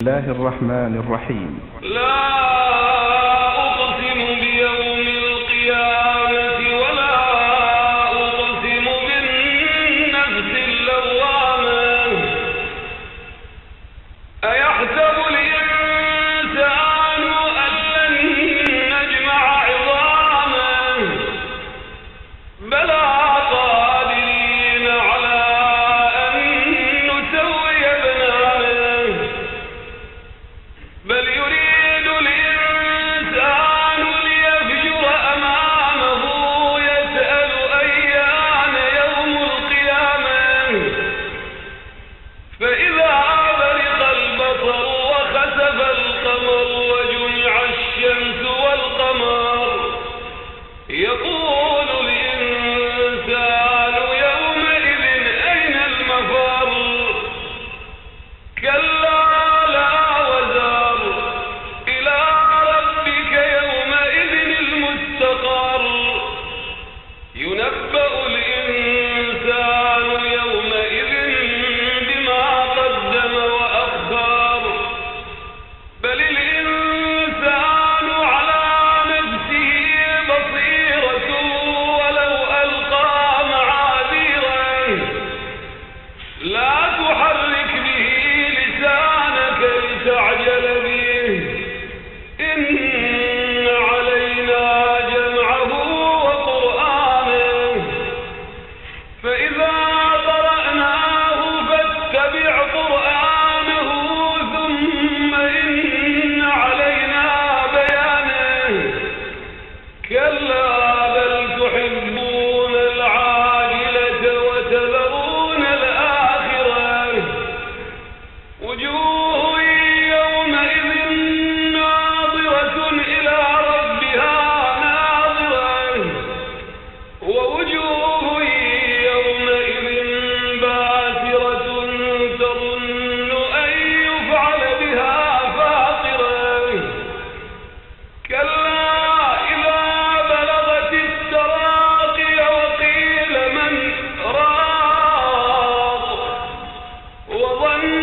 الله الرحمن الرحيم. لا one